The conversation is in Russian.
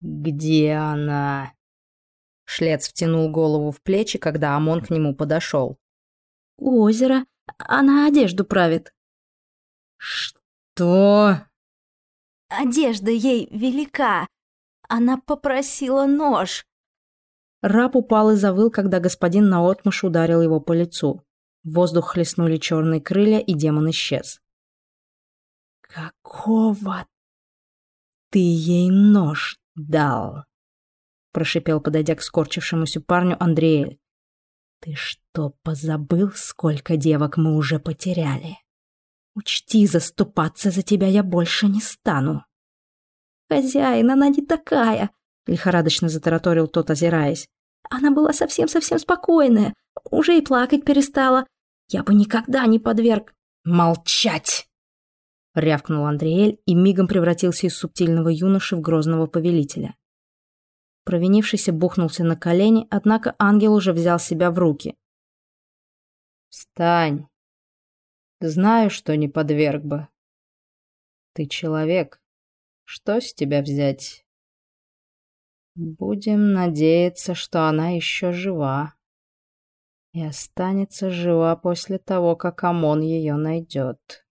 «Где она?» Шлец втянул голову в плечи, когда Амон к нему подошел. «У озера. Она одежду правит». «Что?» «Одежда ей велика. Она попросила нож». Раб упал и завыл, когда господин наотмашь ударил его по лицу. В воздух хлестнули черные крылья, и демон исчез. «Какого ты ей нож дал?» Прошипел, подойдя к скорчившемуся парню Андреэль. «Ты что, позабыл, сколько девок мы уже потеряли? Учти, заступаться за тебя я больше не стану». «Хозяин, она не такая!» — лихорадочно затараторил тот, озираясь. «Она была совсем-совсем спокойная, уже и плакать перестала. Я бы никогда не подверг...» «Молчать!» — рявкнул Андреэль и мигом превратился из субтильного юноши в грозного повелителя. Провинившийся бухнулся на колени, однако ангел уже взял себя в руки. «Встань! Знаю, что не подверг бы. Ты человек. Что с тебя взять? Будем надеяться, что она еще жива. И останется жива после того, как Амон ее найдет».